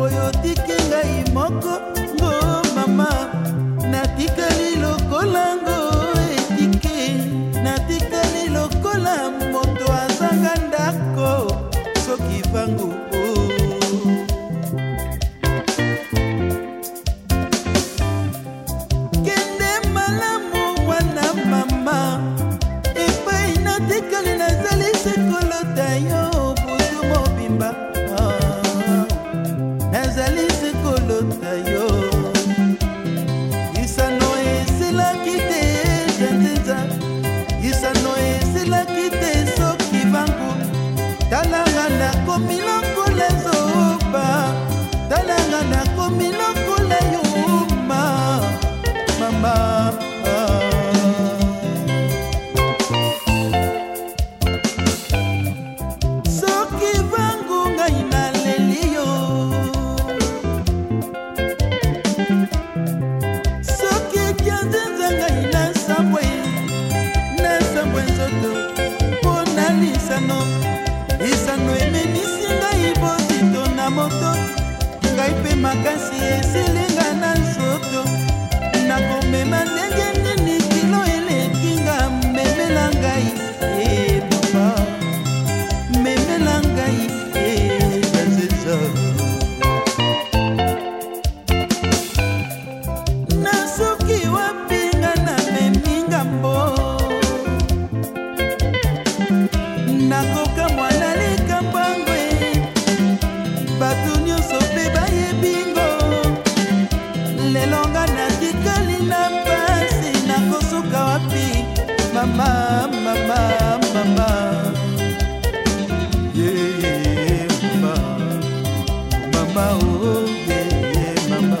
boyo otiki ngai moko ngo mama natikali lokolango etiki natikali lokola moto azanga ndako soki vangu It's a no makasi esilinga na nzoto nakomema ndenge nini kilo elekinga memela ngai eh. mama mama mama ye yeah, mama mama oh ye yeah, mama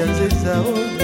ya nzeza oh